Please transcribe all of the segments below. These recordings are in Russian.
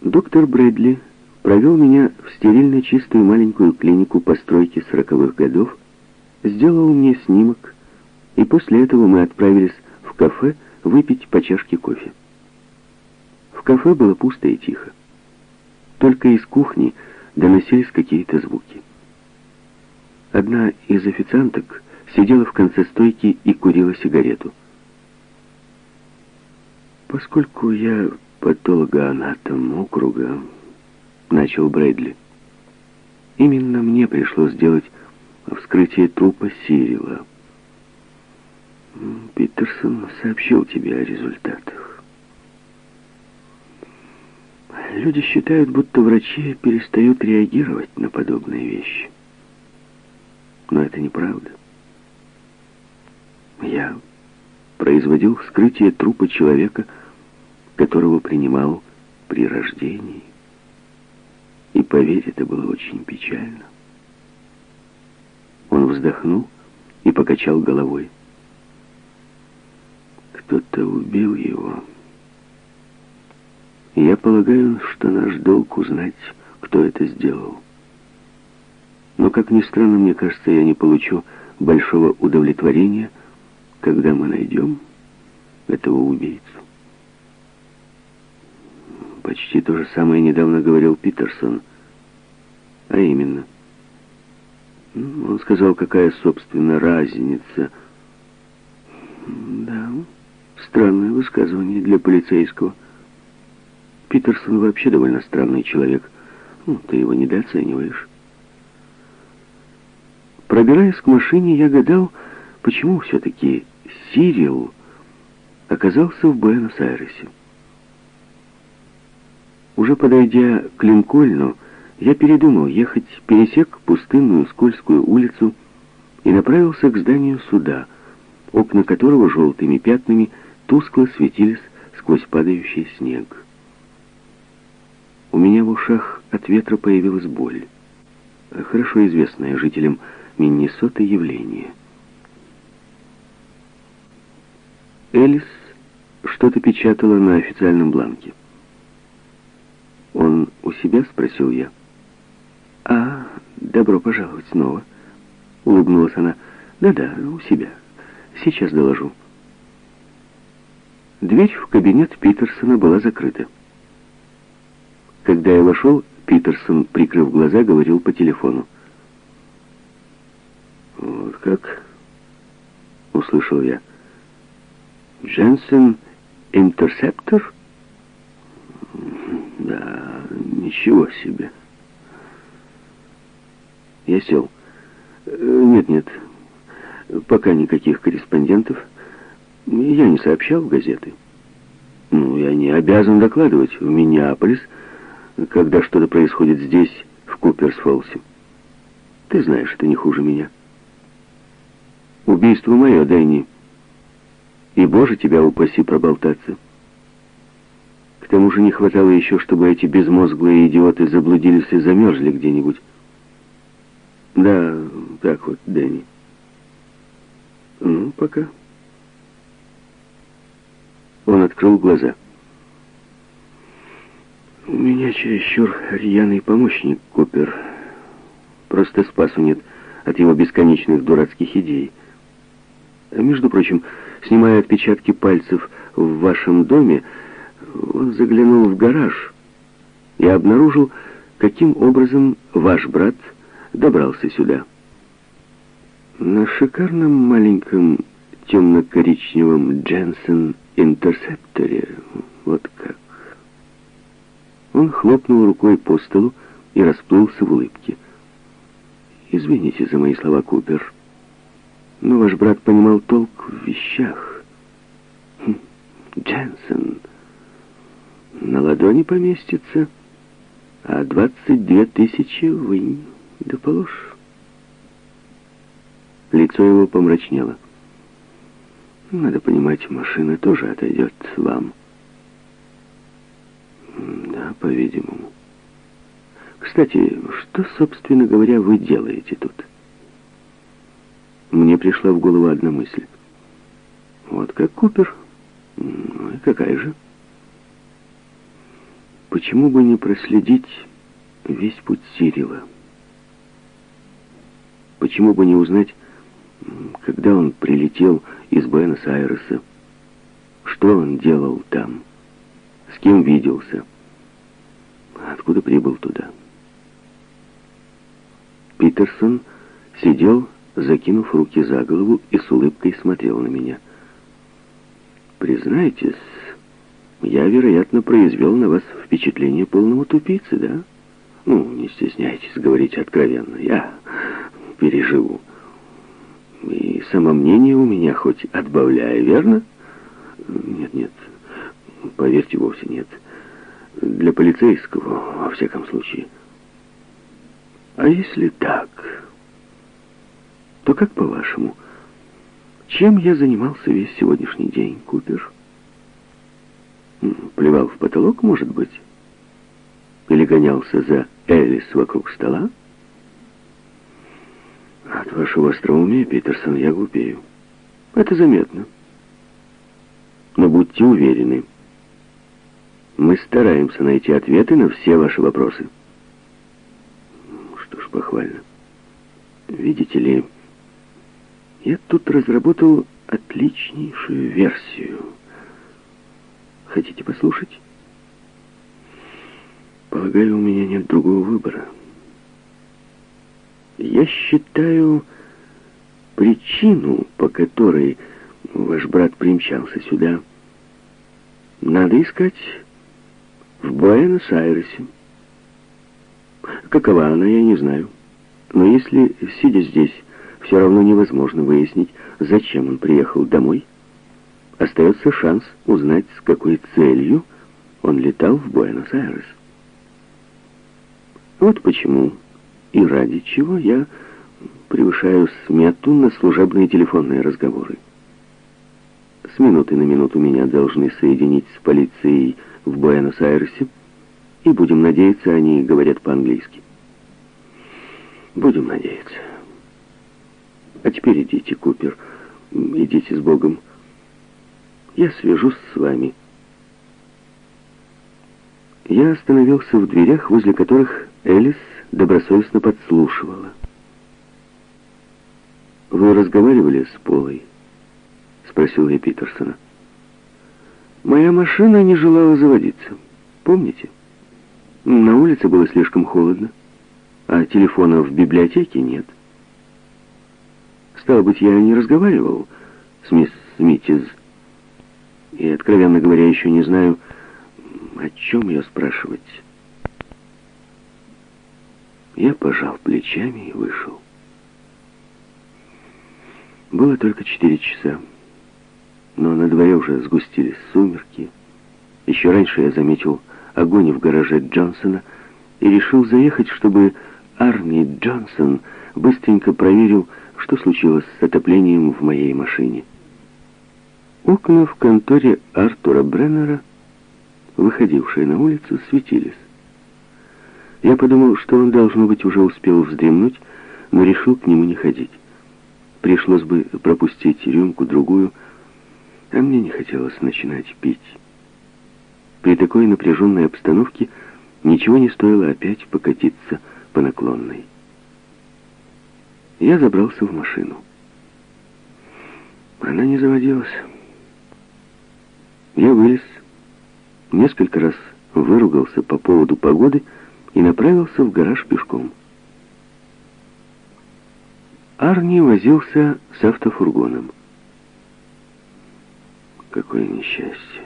Доктор Брэдли провел меня в стерильно чистую маленькую клинику постройки сороковых годов, сделал мне снимок, и после этого мы отправились в кафе выпить по чашке кофе. В кафе было пусто и тихо. Только из кухни доносились какие-то звуки. Одна из официанток сидела в конце стойки и курила сигарету. Поскольку я патологоанатом округа, начал Брэдли, именно мне пришлось сделать вскрытие трупа Сирила. Питерсон сообщил тебе о результатах. Люди считают, будто врачи перестают реагировать на подобные вещи. Но это неправда. Я производил вскрытие трупа человека, которого принимал при рождении. И поверь, это было очень печально. Он вздохнул и покачал головой. Кто-то убил его. Я полагаю, что наш долг узнать, кто это сделал. Но, как ни странно, мне кажется, я не получу большого удовлетворения, когда мы найдем этого убийцу. Почти то же самое недавно говорил Питерсон. А именно, он сказал, какая, собственно, разница. Да, странное высказывание для полицейского. Питерсон вообще довольно странный человек. Ну, ты его недооцениваешь. Пробираясь к машине, я гадал, почему все-таки Сирил оказался в Буэнос-Айресе. Уже подойдя к Линкольну, я передумал ехать, пересек пустынную скользкую улицу и направился к зданию суда, окна которого желтыми пятнами тускло светились сквозь падающий снег. У меня в ушах от ветра появилась боль, хорошо известная жителям Миннесоты явление. Элис что-то печатала на официальном бланке. «Он у себя?» — спросил я. «А, добро пожаловать снова», — улыбнулась она. «Да-да, у себя. Сейчас доложу». Дверь в кабинет Питерсона была закрыта. Когда я вошел, Питерсон, прикрыв глаза, говорил по телефону. «Вот как?» — услышал я. «Дженсен Интерсептор?» «Да, ничего себе». Я сел. «Нет-нет, пока никаких корреспондентов. Я не сообщал в газеты. Ну, я не обязан докладывать в Миннеаполис, когда что-то происходит здесь, в Куперсфолсе. Ты знаешь, это не хуже меня». Убийство мое, Дэнни. И, Боже, тебя упаси проболтаться. К тому же не хватало еще, чтобы эти безмозглые идиоты заблудились и замерзли где-нибудь. Да, так вот, Дэнни. Ну, пока. Он открыл глаза. У меня чересчур рьяный помощник, Купер. Просто спасу нет от его бесконечных дурацких идей. Между прочим, снимая отпечатки пальцев в вашем доме, он заглянул в гараж и обнаружил, каким образом ваш брат добрался сюда. На шикарном маленьком темно-коричневом Дженсен Интерсепторе. Вот как. Он хлопнул рукой по столу и расплылся в улыбке. «Извините за мои слова, Купер». Но ваш брат понимал толк в вещах. Хм, Дженсен на ладони поместится, а двадцать две тысячи вынь да положь. Лицо его помрачнело. Надо понимать, машина тоже отойдет вам. Да, по-видимому. Кстати, что, собственно говоря, вы делаете тут? Мне пришла в голову одна мысль. Вот как Купер. Ну и какая же? Почему бы не проследить весь путь Сирила? Почему бы не узнать, когда он прилетел из Буэнос-Айреса, что он делал там, с кем виделся, откуда прибыл туда? Питерсон сидел, закинув руки за голову и с улыбкой смотрел на меня. «Признайтесь, я, вероятно, произвел на вас впечатление полного тупицы, да? Ну, не стесняйтесь, говорить откровенно. Я переживу. И самомнение у меня хоть отбавляя, верно? Нет, нет, поверьте, вовсе нет. Для полицейского, во всяком случае. А если так, то как по-вашему, чем я занимался весь сегодняшний день, Купер? Плевал в потолок, может быть? Или гонялся за Элис вокруг стола? От вашего остроумия, Питерсон, я глупею. Это заметно. Но будьте уверены, мы стараемся найти ответы на все ваши вопросы. Что ж, похвально. Видите ли, я тут разработал отличнейшую версию. Хотите послушать? Полагаю, у меня нет другого выбора. Я считаю причину, по которой ваш брат примчался сюда, надо искать в Буэнос-Айресе. Какова она, я не знаю. Но если, сидя здесь, все равно невозможно выяснить, зачем он приехал домой, остается шанс узнать, с какой целью он летал в Буэнос-Айрес. Вот почему и ради чего я превышаю смету на служебные телефонные разговоры. С минуты на минуту меня должны соединить с полицией в Буэнос-Айресе, и, будем надеяться, они говорят по-английски. Будем надеяться. А теперь идите, Купер, идите с Богом. Я свяжусь с вами. Я остановился в дверях, возле которых Элис добросовестно подслушивала. «Вы разговаривали с Полой?» — спросил я Питерсона. «Моя машина не желала заводиться. Помните? На улице было слишком холодно, а телефона в библиотеке нет. Стало быть, я не разговаривал с мисс Смитиз, и, откровенно говоря, еще не знаю, о чем ее спрашивать». Я пожал плечами и вышел. Было только четыре часа, но на дворе уже сгустились сумерки. Еще раньше я заметил огонь в гараже Джонсона и решил заехать, чтобы Арни Джонсон быстренько проверил, что случилось с отоплением в моей машине. Окна в конторе Артура Бреннера, выходившие на улицу, светились. Я подумал, что он, должно быть, уже успел вздремнуть, но решил к нему не ходить. Пришлось бы пропустить рюмку-другую, а мне не хотелось начинать пить. При такой напряженной обстановке ничего не стоило опять покатиться по наклонной. Я забрался в машину. Она не заводилась. Я вылез, несколько раз выругался по поводу погоды, и направился в гараж пешком. Арни возился с автофургоном. «Какое несчастье!»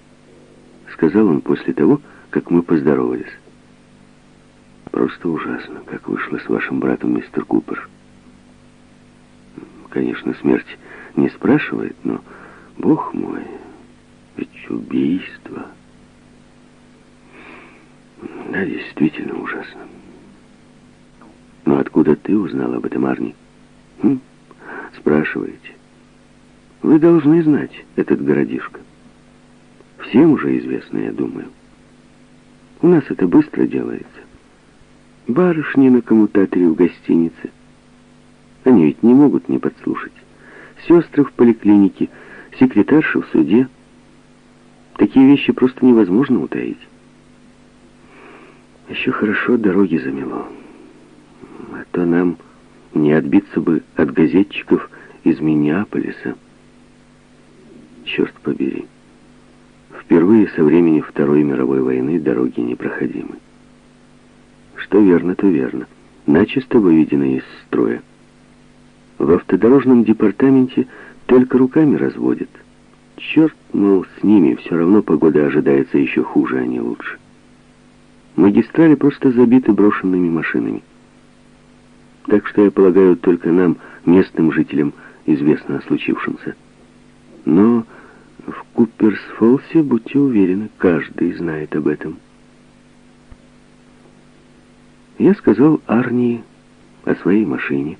— сказал он после того, как мы поздоровались. «Просто ужасно, как вышло с вашим братом, мистер Купер. Конечно, смерть не спрашивает, но, бог мой, ведь убийство...» Да, действительно ужасно. Но откуда ты узнал об этом, Арни? Хм, спрашиваете. Вы должны знать этот городишко. Всем уже известно, я думаю. У нас это быстро делается. Барышни на коммутаторе в гостинице. Они ведь не могут не подслушать. Сестры в поликлинике, секретарша в суде. Такие вещи просто невозможно утаить. Еще хорошо дороги замело. А то нам не отбиться бы от газетчиков из Миннеаполиса. Черт побери. Впервые со времени Второй мировой войны дороги непроходимы. Что верно, то верно. Начисто выведены из строя. В автодорожном департаменте только руками разводят. Черт, мол, с ними, все равно погода ожидается еще хуже, а не лучше. Магистрали просто забиты брошенными машинами. Так что, я полагаю, только нам, местным жителям, известно о случившемся. Но в Куперсфолсе, будьте уверены, каждый знает об этом. Я сказал Арнии о своей машине.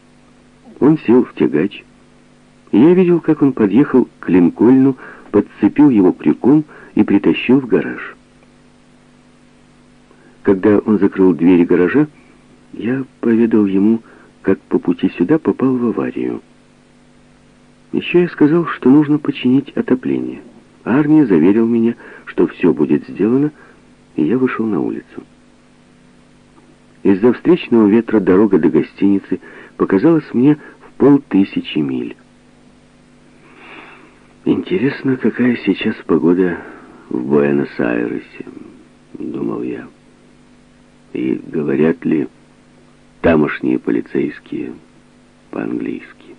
Он сел в тягач. Я видел, как он подъехал к Линкольну, подцепил его крюком и притащил в гараж. Когда он закрыл двери гаража, я поведал ему, как по пути сюда попал в аварию. Еще я сказал, что нужно починить отопление. Армия заверил меня, что все будет сделано, и я вышел на улицу. Из-за встречного ветра дорога до гостиницы показалась мне в полтысячи миль. Интересно, какая сейчас погода в Буэнос-Айресе, думал я. И говорят ли тамошние полицейские по-английски?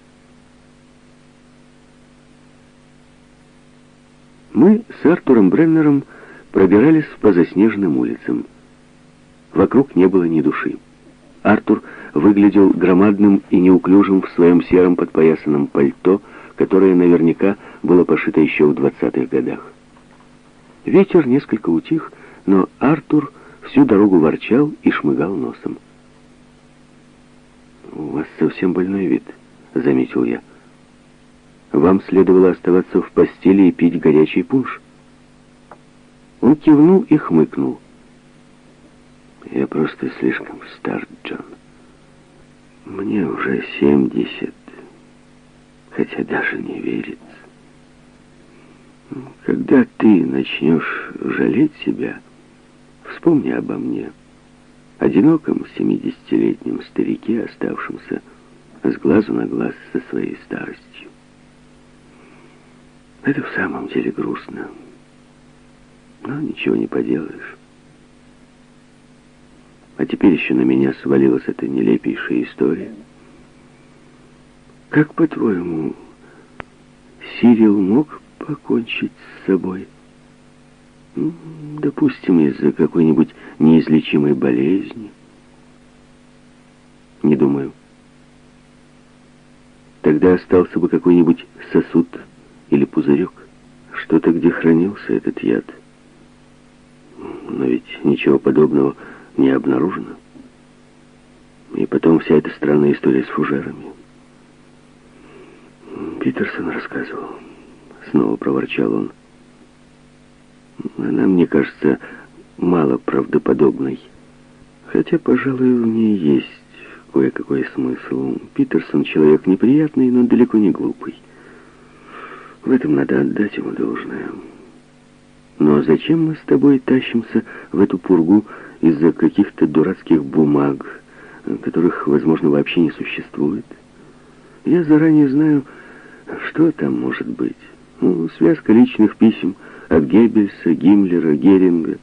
Мы с Артуром Бреннером пробирались по заснеженным улицам. Вокруг не было ни души. Артур выглядел громадным и неуклюжим в своем сером подпоясанном пальто, которое наверняка было пошито еще в двадцатых годах. Ветер несколько утих, но Артур всю дорогу ворчал и шмыгал носом. «У вас совсем больной вид», — заметил я. «Вам следовало оставаться в постели и пить горячий пунш». Он кивнул и хмыкнул. «Я просто слишком стар, Джон. Мне уже семьдесят, хотя даже не верится. Когда ты начнешь жалеть себя...» Вспомни обо мне, одиноком семидесятилетнем старике, оставшемся с глазу на глаз со своей старостью. Это в самом деле грустно, но ничего не поделаешь. А теперь еще на меня свалилась эта нелепейшая история. Как, по-твоему, Сирил мог покончить с собой? Допустим, из-за какой-нибудь неизлечимой болезни. Не думаю. Тогда остался бы какой-нибудь сосуд или пузырек. Что-то, где хранился этот яд. Но ведь ничего подобного не обнаружено. И потом вся эта странная история с фужерами. Питерсон рассказывал. Снова проворчал он. Она, мне кажется, мало правдоподобной. Хотя, пожалуй, в ней есть кое-какой смысл. Питерсон человек неприятный, но далеко не глупый. В этом надо отдать ему должное. Но зачем мы с тобой тащимся в эту пургу из-за каких-то дурацких бумаг, которых, возможно, вообще не существует? Я заранее знаю, что там может быть. Ну, связка личных писем — от Геббельса, Гиммлера, Геринга.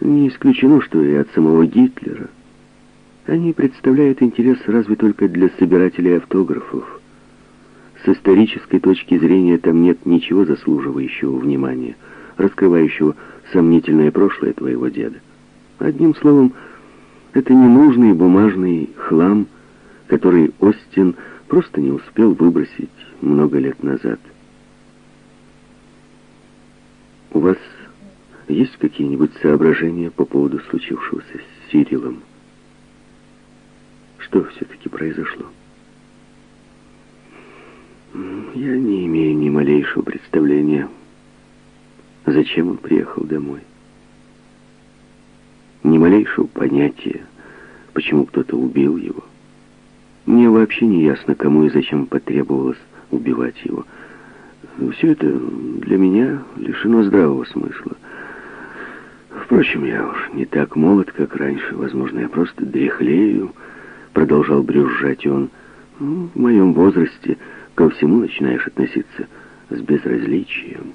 Не исключено, что и от самого Гитлера. Они представляют интерес разве только для собирателей автографов. С исторической точки зрения там нет ничего заслуживающего внимания, раскрывающего сомнительное прошлое твоего деда. Одним словом, это ненужный бумажный хлам, который Остин просто не успел выбросить много лет назад. У вас есть какие-нибудь соображения по поводу случившегося с Сирилом? Что все-таки произошло? Я не имею ни малейшего представления, зачем он приехал домой. Ни малейшего понятия, почему кто-то убил его. Мне вообще не ясно, кому и зачем потребовалось убивать его. Все это для меня лишено здравого смысла. Впрочем, я уж не так молод, как раньше. Возможно, я просто дряхлею, продолжал брюзжать он. Ну, в моем возрасте ко всему начинаешь относиться с безразличием.